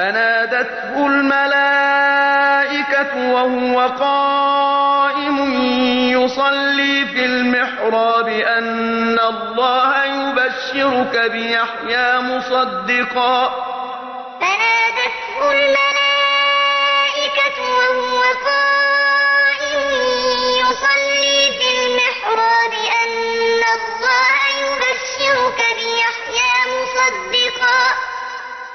فنادته الملائكة وهو قائم يصلي في المحراب أن الله يبشرك بيحيى مصدقا. فنادته الملائكة وهو قائم يصلي في المحراب أن الله يبشرك بيحيى مصدقا.